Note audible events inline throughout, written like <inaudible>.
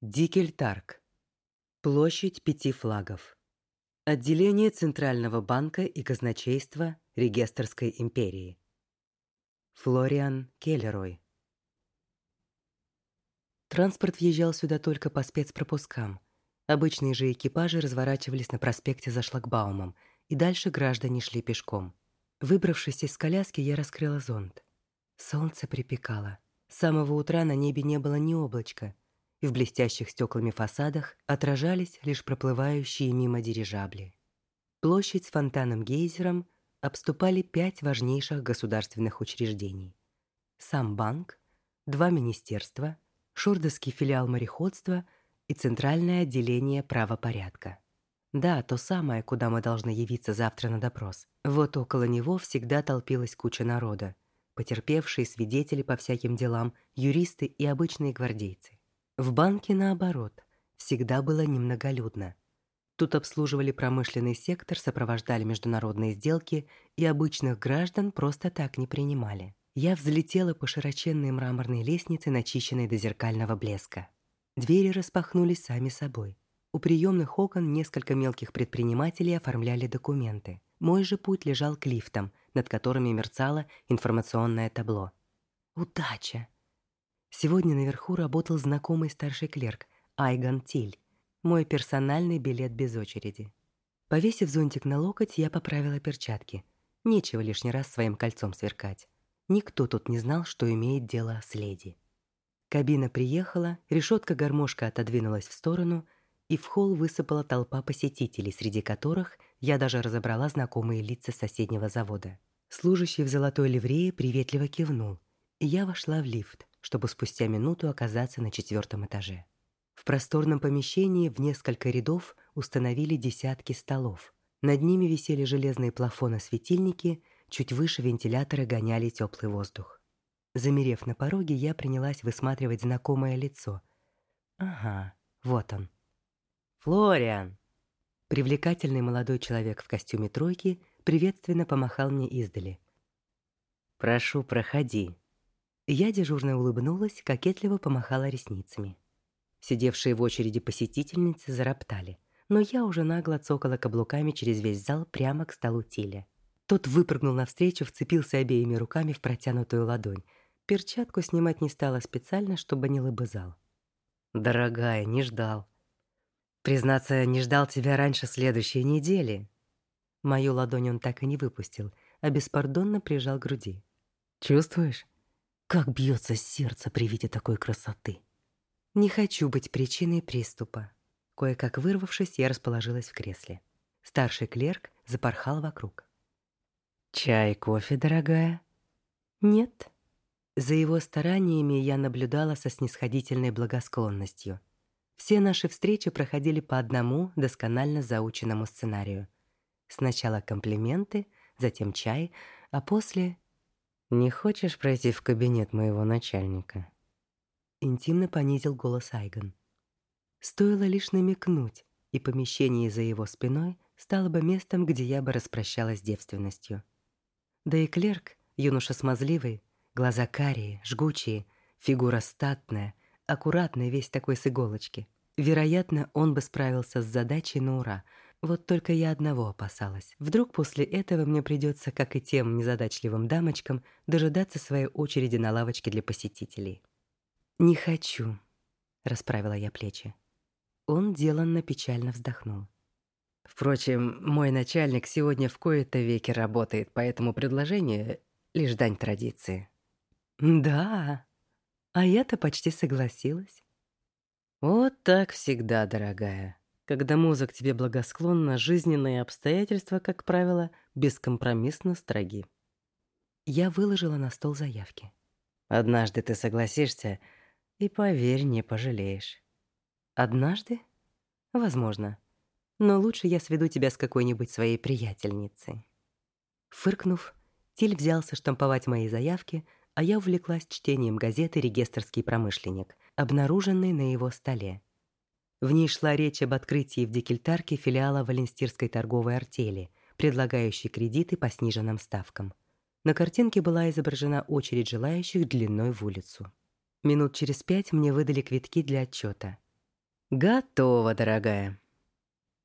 Дикельтарк. Площадь пяти флагов. Отделение Центрального банка и казначейства Регестерской империи. Флориан Келлерой. Транспорт въезжал сюда только по спецпропускам. Обычные же экипажи разворачивались на проспекте за шлагбаумом, и дальше граждане шли пешком. Выбравшись из коляски, я раскрыла зонт. Солнце припекало. С самого утра на небе не было ни облачка — и в блестящих стеклами фасадах отражались лишь проплывающие мимо дирижабли. Площадь с фонтаном-гейзером обступали пять важнейших государственных учреждений. Сам банк, два министерства, Шордовский филиал мореходства и Центральное отделение правопорядка. Да, то самое, куда мы должны явиться завтра на допрос. Вот около него всегда толпилась куча народа, потерпевшие свидетели по всяким делам, юристы и обычные гвардейцы. В банке, наоборот, всегда было немноголюдно. Тут обслуживали промышленный сектор, сопровождали международные сделки и обычных граждан просто так не принимали. Я взлетела по широченной мраморной лестнице, начищенной до зеркального блеска. Двери распахнулись сами собой. У приемных окон несколько мелких предпринимателей оформляли документы. Мой же путь лежал к лифтам, над которыми мерцало информационное табло. Удача! Сегодня наверху работал знакомый старший клерк Айгон Тиль, мой персональный билет без очереди. Повесив зонтик на локоть, я поправила перчатки. Нечего лишний раз своим кольцом сверкать. Никто тут не знал, что имеет дело с леди. Кабина приехала, решетка-гармошка отодвинулась в сторону, и в холл высыпала толпа посетителей, среди которых я даже разобрала знакомые лица соседнего завода. Служащий в золотой ливрее приветливо кивнул, и я вошла в лифт чтобы спустя минуту оказаться на четвертом этаже. В просторном помещении в несколько рядов установили десятки столов. Над ними висели железные плафоны-светильники, чуть выше вентиляторы гоняли теплый воздух. Замерев на пороге, я принялась высматривать знакомое лицо. Ага, вот он. Флориан. Привлекательный молодой человек в костюме тройки приветственно помахал мне издали. Прошу, проходи. Я дежурно улыбнулась, кокетливо помахала ресницами. Сидевшие в очереди посетительницы зароптали, но я уже нагло цокала каблуками через весь зал прямо к столу Тиля. Тот выпрыгнул навстречу, вцепился обеими руками в протянутую ладонь. Перчатку снимать не стала специально, чтобы не лобызал. «Дорогая, не ждал. Признаться, не ждал тебя раньше следующей недели». Мою ладонь он так и не выпустил, а беспардонно прижал к груди. «Чувствуешь? Как бьется сердце при виде такой красоты. Не хочу быть причиной приступа. Кое-как вырвавшись, я расположилась в кресле. Старший клерк запорхал вокруг. «Чай, кофе, дорогая?» «Нет». За его стараниями я наблюдала со снисходительной благосклонностью. Все наши встречи проходили по одному досконально заученному сценарию. Сначала комплименты, затем чай, а после не хочешь пройти в кабинет моего начальника? Интимно понизил голос Айгон. Стоило лишь намекнуть, и помещение за его спиной стало бы местом, где я бы распрощалась с девственностью. Да и клерк, юноша смазливый, глаза карие, жгучие, фигура статная, аккуратный весь такой с иголочки. Вероятно, он бы справился с задачей на ура — вот только я одного опасалась. Вдруг после этого мне придется, как и тем незадачливым дамочкам, дожидаться своей очереди на лавочке для посетителей. «Не хочу», — расправила я плечи. Он деланно печально вздохнул. Впрочем, мой начальник сегодня в кои-то веки работает, поэтому предложение — лишь дань традиции. Да, а я-то почти согласилась. Вот так всегда, дорогая. Когда к тебе благосклонна, жизненные обстоятельства, как правило, бескомпромиссно строги. Я выложила на стол заявки. Однажды ты согласишься, и, поверь, не пожалеешь. Однажды? Возможно. Но лучше я сведу тебя с какой-нибудь своей приятельницей. Фыркнув, Тиль взялся штамповать мои заявки, а я увлеклась чтением газеты «Регистрский промышленник», обнаруженной на его столе. В ней шла речь об открытии в Дикельтарке филиала Валенстирской торговой артели, предлагающей кредиты по сниженным ставкам. На картинке была изображена очередь желающих длиной в улицу. Минут через пять мне выдали квитки для отчета. Готово, дорогая.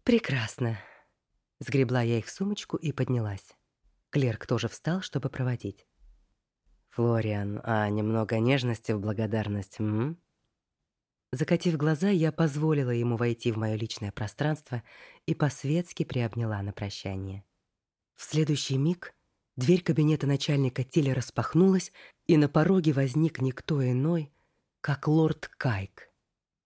Прекрасно. Сгребла я их в сумочку и поднялась. Клерк тоже встал, чтобы проводить. Флориан, а немного нежности в благодарность, м? Закатив глаза, я позволила ему войти в мое личное пространство и по-светски приобняла на прощание. В следующий миг дверь кабинета начальника Тиля распахнулась, и на пороге возник никто иной, как лорд Кайк.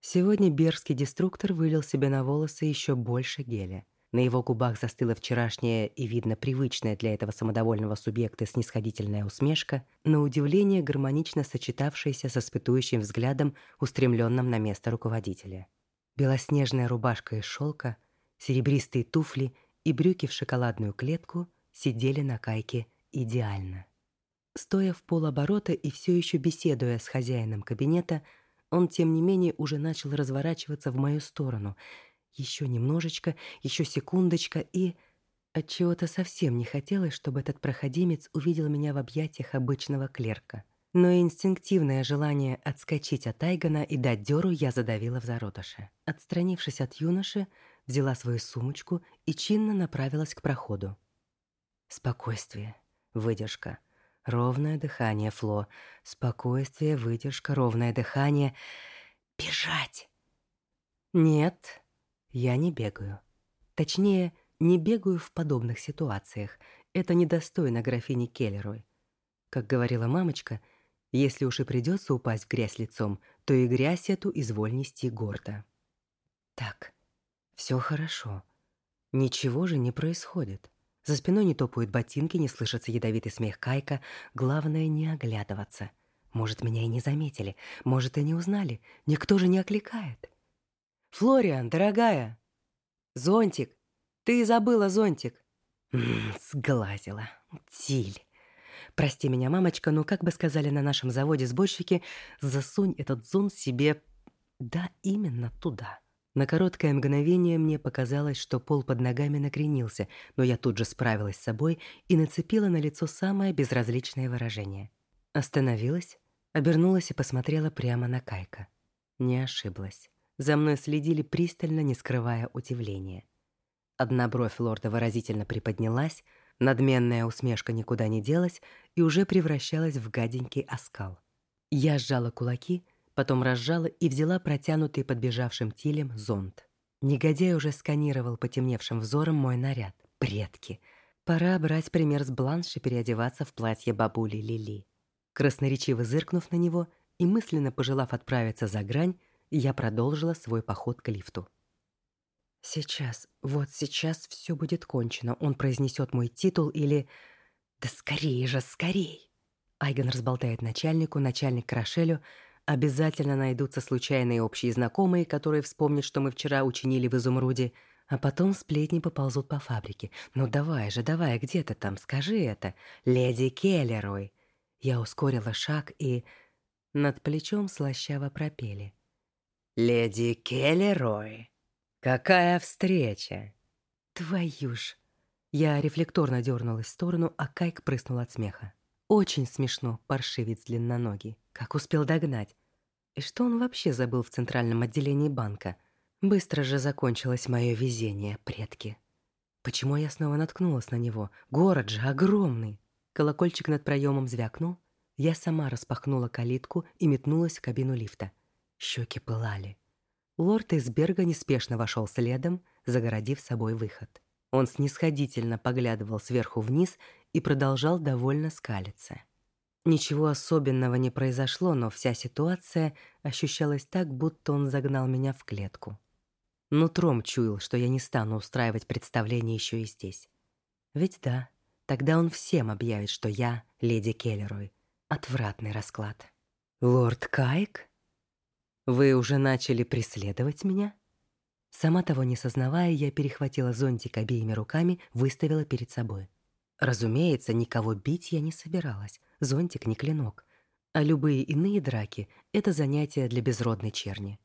Сегодня берский деструктор вылил себе на волосы еще больше геля. На его губах застыла вчерашняя и, видно, привычная для этого самодовольного субъекта снисходительная усмешка, на удивление гармонично сочетавшаяся со испытующим взглядом, устремленным на место руководителя. Белоснежная рубашка из шелка, серебристые туфли и брюки в шоколадную клетку сидели на кайке идеально. Стоя в полоборота и все еще беседуя с хозяином кабинета, он, тем не менее, уже начал разворачиваться в мою сторону — еще немножечко, еще секундочка и... от чего то совсем не хотелось, чтобы этот проходимец увидел меня в объятиях обычного клерка. Но инстинктивное желание отскочить от Айгона и дать дёру я задавила в зародыше. Отстранившись от юноши, взяла свою сумочку и чинно направилась к проходу. Спокойствие, выдержка, ровное дыхание, Фло. Спокойствие, выдержка, ровное дыхание. Бежать! Нет, я не бегаю. Точнее, не бегаю в подобных ситуациях. Это недостойно графини Келлерой. Как говорила мамочка, если уж и придется упасть в грязь лицом, то и грязь эту изволь нести гордо. Так, все хорошо. Ничего же не происходит. За спиной не топают ботинки, не слышится ядовитый смех Кайка. Главное не оглядываться. Может, меня и не заметили, может, и не узнали. Никто же не окликает. «Флориан, дорогая!» «Зонтик! Ты забыла зонтик!» Сглазила. Тиль. Прости меня, мамочка, но, как бы сказали на нашем заводе сборщики, засунь этот зонт себе... Да, именно туда. На короткое мгновение мне показалось, что пол под ногами накренился, но я тут же справилась с собой и нацепила на лицо самое безразличное выражение. Остановилась, обернулась и посмотрела прямо на Кайка. Не ошиблась. За мной следили пристально, не скрывая удивления. Одна бровь лорда выразительно приподнялась, надменная усмешка никуда не делась и уже превращалась в гаденький оскал. Я сжала кулаки, потом разжала и взяла протянутый подбежавшим тилем зонт. Негодяй уже сканировал потемневшим взором мой наряд. Предки! Пора брать пример с Бланш и переодеваться в платье бабули Лили. Красноречиво зыркнув на него и мысленно пожелав отправиться за грань, я продолжила свой поход к лифту. Сейчас, вот сейчас все будет кончено. Он произнесет мой титул или... Да скорее же, скорей! Айген разболтает начальнику, начальник Крашелю. Обязательно найдутся случайные общие знакомые, которые вспомнят, что мы вчера учинили в Изумруде. А потом сплетни поползут по фабрике. Ну давай же, давай, где ты там, скажи это. Леди Келлерой. Я ускорила шаг и... Над плечом слащаво пропели. «Леди Келлерой, какая встреча!» «Твою ж!» Я рефлекторно дернулась в сторону, а Кайк прыснул от смеха. «Очень смешно, паршивец длинноногий. Как успел догнать? И что он вообще забыл в центральном отделении банка? Быстро же закончилось мое везение, предки. Почему я снова наткнулась на него? Город же огромный!» Колокольчик над проемом звякнул. Я сама распахнула калитку и метнулась в кабину лифта. Щеки пылали. Лорд Эсберга неспешно вошел следом, загородив собой выход. Он снисходительно поглядывал сверху вниз и продолжал довольно скалиться. Ничего особенного не произошло, но вся ситуация ощущалась так, будто он загнал меня в клетку. Нутром чуял, что я не стану устраивать представление еще и здесь. Ведь да, тогда он всем объявит, что я леди Келлерой. Отвратный расклад. «Лорд Кайк?» «Вы уже начали преследовать меня?» Сама того не сознавая, я перехватила зонтик обеими руками, выставила перед собой. Разумеется, никого бить я не собиралась. Зонтик не клинок. А любые иные драки — это занятие для безродной черни.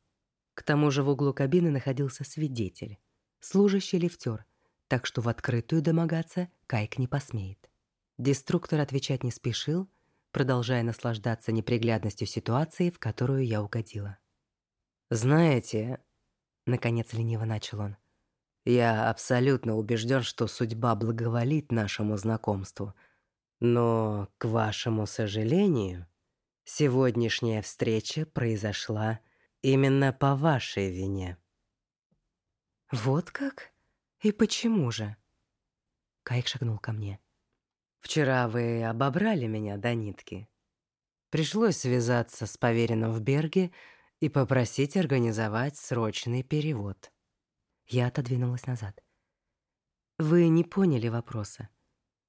К тому же в углу кабины находился свидетель. Служащий лифтер, так что в открытую домогаться Кайк не посмеет. Деструктор отвечать не спешил, продолжая наслаждаться неприглядностью ситуации, в которую я угодила. «Знаете, Наконец лениво начал он. «Я абсолютно убежден, что судьба благоволит нашему знакомству. Но, к вашему сожалению, сегодняшняя встреча произошла именно по вашей вине». «Вот как? И почему же?» Кайк шагнул ко мне. «Вчера вы обобрали меня до нитки. Пришлось связаться с поверенным в Берге и попросить организовать срочный перевод. Я отодвинулась назад. Вы не поняли вопроса.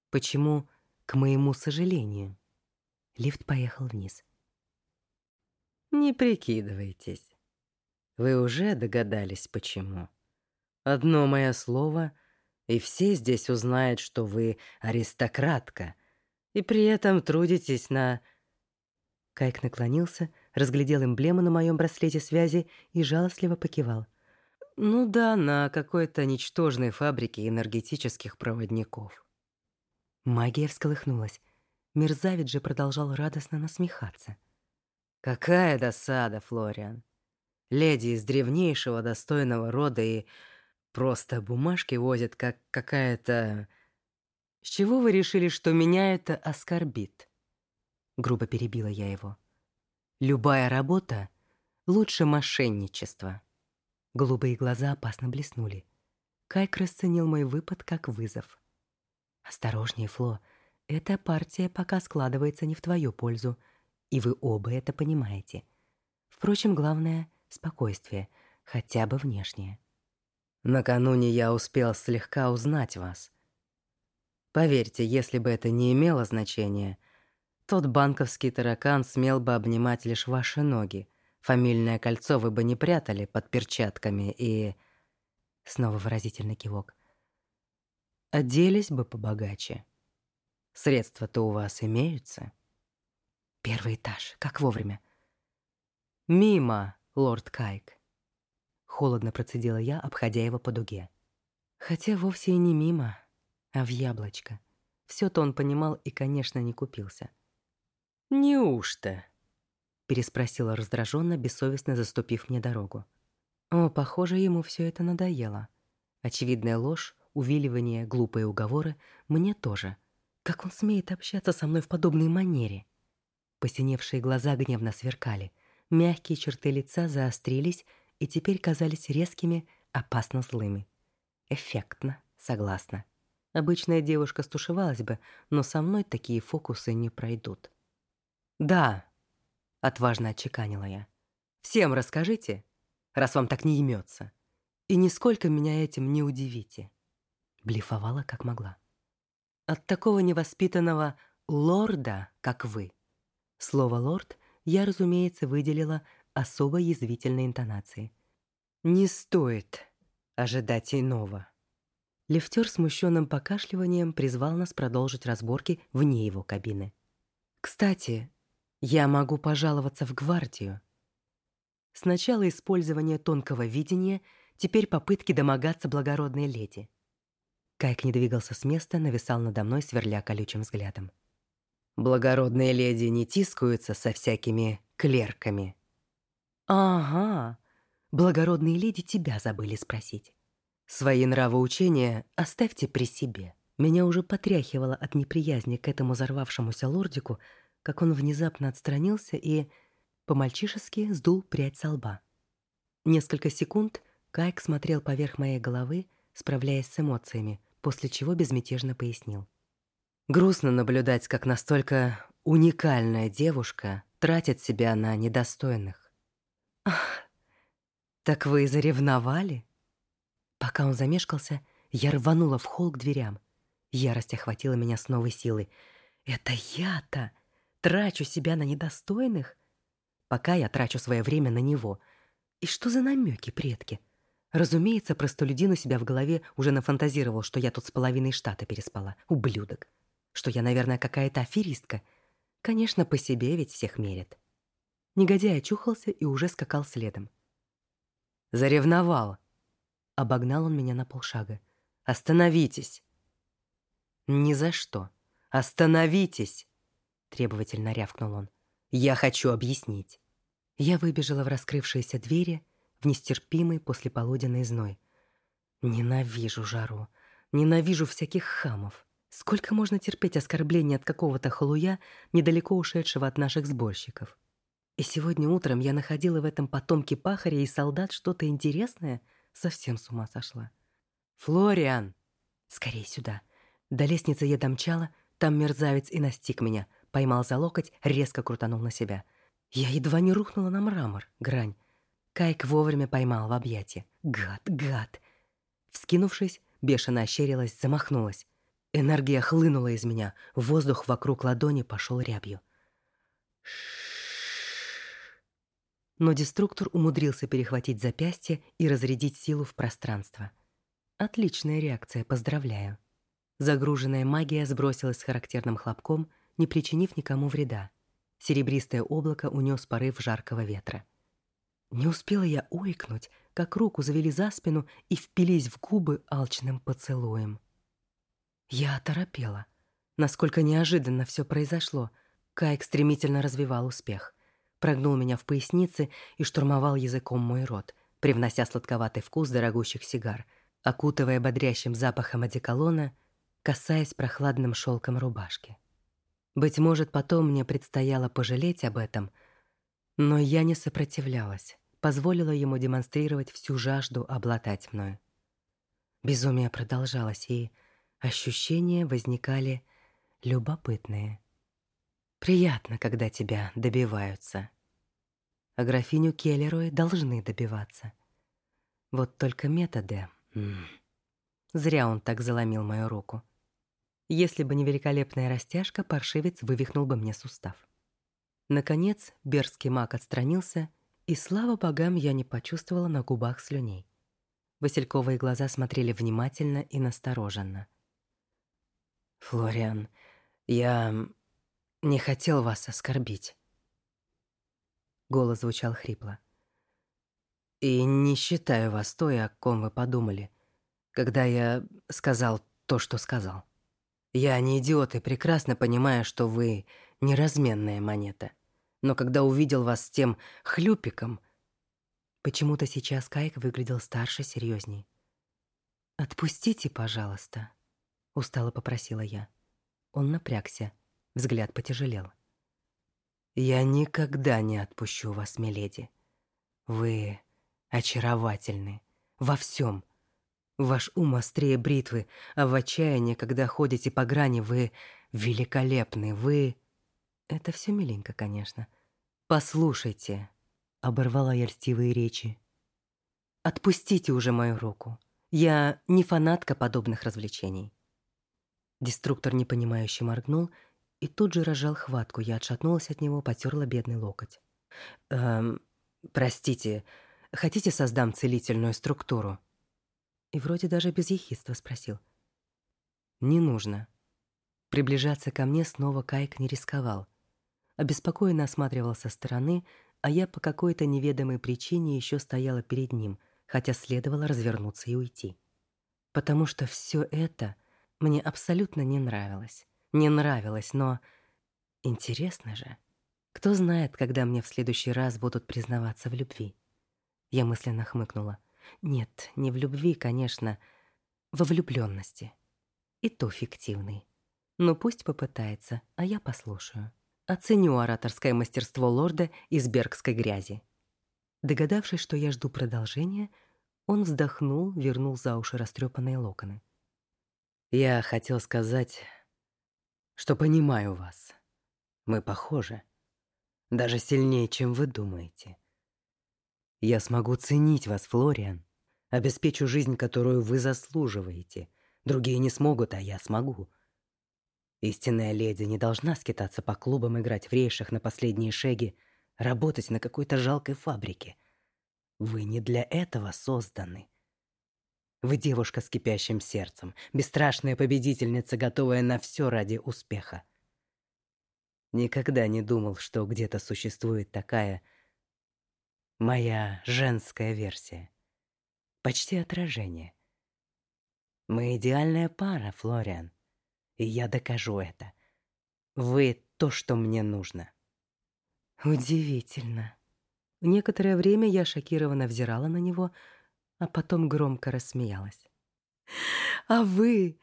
Почему, к моему сожалению? Лифт поехал вниз. Не прикидывайтесь. Вы уже догадались, почему. Одно мое слово, и все здесь узнают, что вы аристократка, и при этом трудитесь на... Кайк наклонился, разглядел эмблему на моем браслете связи и жалостливо покивал. «Ну да, на какой-то ничтожной фабрике энергетических проводников». Магия всколыхнулась. Мерзавец же продолжал радостно насмехаться. «Какая досада, Флориан! Леди из древнейшего достойного рода и просто бумажки возят, как какая-то... С чего вы решили, что меня это оскорбит?» Грубо перебила я его. Любая работа лучше мошенничества. Голубые глаза опасно блеснули. Кайк расценил мой выпад как вызов. «Осторожнее, Фло. Эта партия пока складывается не в твою пользу, и вы оба это понимаете. Впрочем, главное — спокойствие, хотя бы внешнее». «Накануне я успел слегка узнать вас. Поверьте, если бы это не имело значения — тот банковский таракан смел бы обнимать лишь ваши ноги. Фамильное кольцо вы бы не прятали под перчатками и... Снова выразительный кивок. Оделись бы побогаче. Средства-то у вас имеются? Первый этаж, как вовремя. Мимо, лорд Кайк. Холодно процедила я, обходя его по дуге. Хотя вовсе и не мимо, а в яблочко. Все то он понимал и, конечно, не купился. «Неужто?» — переспросила раздраженно, бессовестно заступив мне дорогу. О, похоже, ему все это надоело. Очевидная ложь, увиливание, глупые уговоры — мне тоже. Как он смеет общаться со мной в подобной манере? Посиневшие глаза гневно сверкали, мягкие черты лица заострились и теперь казались резкими, опасно злыми. Эффектно, согласна. Обычная девушка стушевалась бы, но со мной такие фокусы не пройдут. «Да», — отважно отчеканила я. «Всем расскажите, раз вам так не имется. И нисколько меня этим не удивите». Блефовала как могла. «От такого невоспитанного лорда, как вы». Слово «лорд» я, разумеется, выделила особо язвительной интонацией. «Не стоит ожидать иного». Лифтер смущенным покашливанием призвал нас продолжить разборки вне его кабины. «Кстати, я могу пожаловаться в гвардию. Сначала использование тонкого видения, теперь попытки домогаться благородной леди. Кайк не двигался с места, нависал надо мной, сверля колючим взглядом. «Благородные леди не тискаются со всякими клерками». «Ага, благородные леди тебя забыли спросить. Свои нравоучения оставьте при себе». Меня уже потряхивало от неприязни к этому взорвавшемуся лордику, как он внезапно отстранился и по-мальчишески сдул прядь со лба. Несколько секунд Кайк смотрел поверх моей головы, справляясь с эмоциями, после чего безмятежно пояснил. «Грустно наблюдать, как настолько уникальная девушка тратит себя на недостойных». «Ах, так вы заревновали?» Пока он замешкался, я рванула в холл к дверям. Ярость охватила меня с новой силой. «Это я-то!» Трачу себя на недостойных? Пока я трачу свое время на него. И что за намеки, предки? Разумеется, простолюдин у себя в голове уже нафантазировал, что я тут с половиной штата переспала. Ублюдок. Что я, наверное, какая-то аферистка. Конечно, по себе ведь всех мерят. Негодяй очухался и уже скакал следом. «Заревновал!» Обогнал он меня на полшага. «Остановитесь!» «Ни за что! Остановитесь!» Требовательно рявкнул он. Я хочу объяснить. Я выбежала в раскрывшиеся двери, в нестерпимый послеполуденный зной. Ненавижу жару, ненавижу всяких хамов. Сколько можно терпеть оскорбления от какого-то халуя, недалеко ушедшего от наших сборщиков? И сегодня утром я находила в этом потомке пахаря и солдат что-то интересное, совсем с ума сошла. «Флориан!» «Скорей сюда!» До лестницы я домчала, там мерзавец и настиг меня, поймал за локоть, резко крутанул на себя. Я едва не рухнула на мрамор, грань. Кайк вовремя поймал в объятия. Гад, гад! Вскинувшись, бешено ощерилась, замахнулась. Энергия хлынула из меня, воздух вокруг ладони пошел рябью. Но деструктор умудрился перехватить запястье и разрядить силу в пространство. Отличная реакция, поздравляю. Загруженная магия сбросилась с характерным хлопком, не причинив никому вреда. Серебристое облако унес порыв жаркого ветра. Не успела я ойкнуть, как руку завели за спину и впились в губы алчным поцелуем. Я оторопела. Насколько неожиданно все произошло. Кайк стремительно развивал успех. Прогнул меня в пояснице и штурмовал языком мой рот, привнося сладковатый вкус дорогущих сигар, окутывая бодрящим запахом одеколона, касаясь прохладным шелком рубашки. Быть может, потом мне предстояло пожалеть об этом, но я не сопротивлялась позволила ему демонстрировать всю жажду обладать мною. Безумие продолжалось, и ощущения возникали любопытные. Приятно, когда тебя добиваются. А графиню Келлерой должны добиваться. Вот только методы... Зря он так заломил мою руку. Если бы не великолепная растяжка, паршивец вывихнул бы мне сустав. Наконец, берский маг отстранился и слава богам, я не почувствовала на губах слюней. Васильковые глаза смотрели внимательно и настороженно. «Флориан, я не хотел вас оскорбить». Голос звучал хрипло. «И не считаю вас той, о ком вы подумали, когда я сказал то, что сказал. Я не идиот и прекрасно понимаю, что вы неразменная монета но когда увидел вас с тем хлюпиком... Почему-то сейчас Кайк выглядел старше, серьезней. «Отпустите, пожалуйста», — устало попросила я. Он напрягся, взгляд потяжелел. «Я никогда не отпущу вас, миледи. Вы очаровательны во всем. Ваш ум острее бритвы, а в отчаянии, когда ходите по грани, вы великолепны, вы...» Это все миленько, конечно. Послушайте, оборвала я льстивые речи. Отпустите уже мою руку. Я не фанатка подобных развлечений. Деструктор непонимающе моргнул и тут же разжал хватку. Я отшатнулась от него, потерла бедный локоть. Эм, простите, хотите создам целительную структуру? И вроде даже без ехидства спросил. Не нужно. Приближаться ко мне снова Кайк не рисковал обеспокоенно осматривал со стороны, а я по какой-то неведомой причине еще стояла перед ним, хотя следовало развернуться и уйти. Потому что все это мне абсолютно не нравилось. Не нравилось, но интересно же. Кто знает, когда мне в следующий раз будут признаваться в любви? Я мысленно хмыкнула. Нет, не в любви, конечно, во влюбленности. И то фиктивный. Но пусть попытается, а я послушаю. Оценю ораторское мастерство лорда из бергской грязи. Догадавшись, что я жду продолжения, он вздохнул, вернул за уши растрепанные локоны. Я хотел сказать, что понимаю вас. Мы похожи. Даже сильнее, чем вы думаете. Я смогу ценить вас, Флориан. Обеспечу жизнь, которую вы заслуживаете. Другие не смогут, а я смогу. Истинная леди не должна скитаться по клубам, играть в рейшах на последние шеги, работать на какой-то жалкой фабрике. Вы не для этого созданы. Вы девушка с кипящим сердцем, бесстрашная победительница, готовая на все ради успеха. Никогда не думал, что где-то существует такая моя женская версия. Почти отражение. Мы идеальная пара, Флориан и я докажу это. Вы то, что мне нужно. Удивительно. Некоторое время я шокированно взирала на него, а потом громко рассмеялась. «А вы?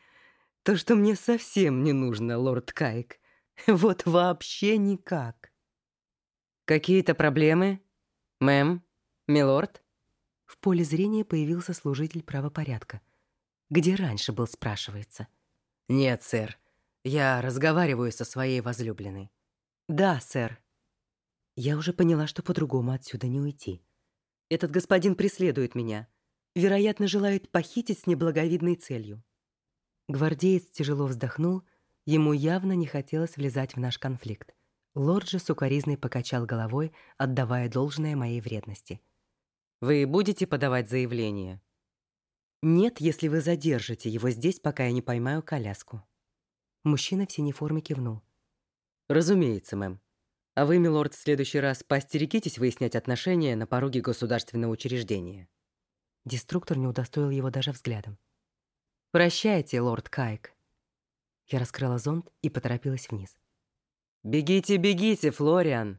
То, что мне совсем не нужно, лорд Кайк. Вот вообще никак». «Какие-то проблемы? Мэм? Милорд?» В поле зрения появился служитель правопорядка. Где раньше был, спрашивается. «Нет, сэр. Я разговариваю со своей возлюбленной». «Да, сэр». Я уже поняла, что по-другому отсюда не уйти. Этот господин преследует меня. Вероятно, желает похитить с неблаговидной целью. Гвардеец тяжело вздохнул, ему явно не хотелось влезать в наш конфликт. Лорд же сукоризной покачал головой, отдавая должное моей вредности. «Вы будете подавать заявление?» «Нет, если вы задержите его здесь, пока я не поймаю коляску». Мужчина в синей форме кивнул. «Разумеется, мэм. А вы, милорд, в следующий раз поостерегитесь выяснять отношения на пороге государственного учреждения». Деструктор не удостоил его даже взглядом. «Прощайте, лорд Кайк». Я раскрыла зонт и поторопилась вниз. «Бегите, бегите, Флориан!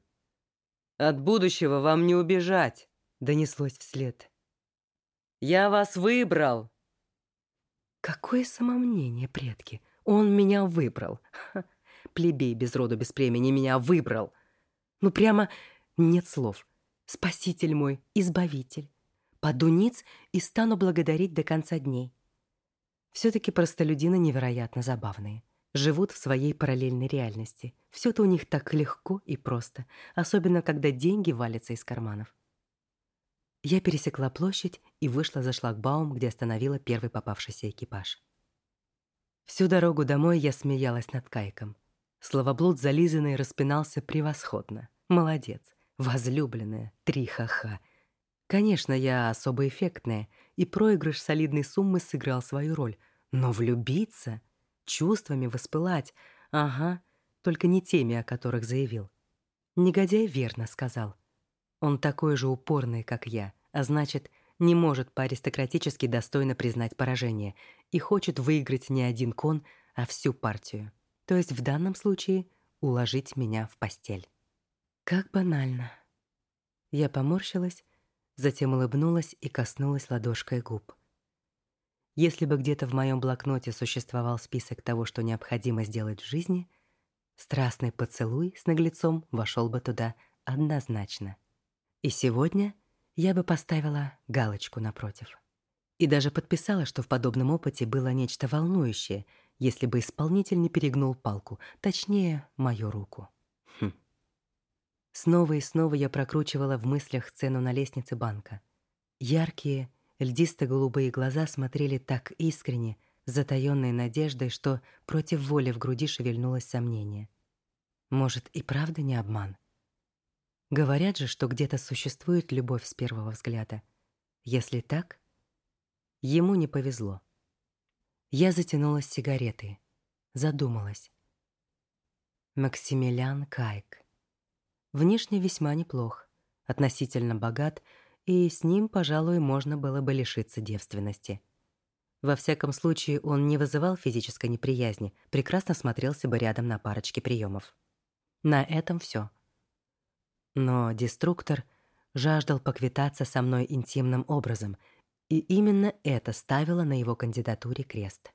От будущего вам не убежать!» Донеслось вслед. «Я вас выбрал!» Какое самомнение, предки! Он меня выбрал. Ха, <laughs> плебей без роду, без племени меня выбрал. Ну прямо нет слов. Спаситель мой, избавитель. Паду ниц и стану благодарить до конца дней. Все-таки простолюдины невероятно забавные. Живут в своей параллельной реальности. Все это у них так легко и просто, особенно когда деньги валятся из карманов. Я пересекла площадь и вышла за шлагбаум, где остановила первый попавшийся экипаж. Всю дорогу домой я смеялась над Кайком. Словоблуд зализанный распинался превосходно. Молодец. Возлюбленная. Три ха-ха. Конечно, я особо эффектная, и проигрыш солидной суммы сыграл свою роль. Но влюбиться, чувствами воспылать, ага, только не теми, о которых заявил. Негодяй верно сказал. Он такой же упорный, как я, а значит, не может по-аристократически достойно признать поражение и хочет выиграть не один кон, а всю партию то есть в данном случае уложить меня в постель. Как банально. Я поморщилась, затем улыбнулась и коснулась ладошкой губ. Если бы где-то в моем блокноте существовал список того, что необходимо сделать в жизни, страстный поцелуй с наглецом вошел бы туда однозначно. И сегодня я бы поставила галочку напротив. И даже подписала, что в подобном опыте было нечто волнующее — если бы исполнитель не перегнул палку, точнее, мою руку. Хм. Снова и снова я прокручивала в мыслях сцену на лестнице банка. Яркие, льдисто-голубые глаза смотрели так искренне, с затаённой надеждой, что против воли в груди шевельнулось сомнение. Может, и правда не обман? Говорят же, что где-то существует любовь с первого взгляда. Если так, ему не повезло. Я затянулась сигаретой, задумалась. Максимилиан Кайк. Внешне весьма неплох, относительно богат, и с ним, пожалуй, можно было бы лишиться девственности. Во всяком случае, он не вызывал физической неприязни, прекрасно смотрелся бы рядом на парочке приемов. На этом все. Но деструктор жаждал поквитаться со мной интимным образом — и именно это ставило на его кандидатуре крест.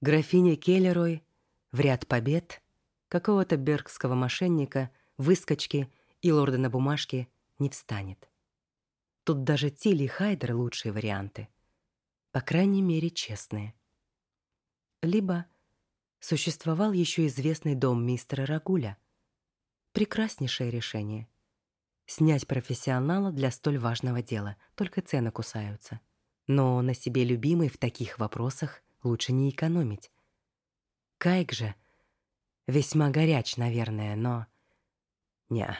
Графиня Келлерой в ряд побед какого-то бергского мошенника, выскочки и лорда на бумажке не встанет. Тут даже Тилли и Хайдер лучшие варианты. По крайней мере, честные. Либо существовал еще известный дом мистера Рагуля. Прекраснейшее решение. Снять профессионала для столь важного дела, только цены кусаются. Но на себе любимой в таких вопросах лучше не экономить. Кайк же весьма горяч, наверное, но... Неа.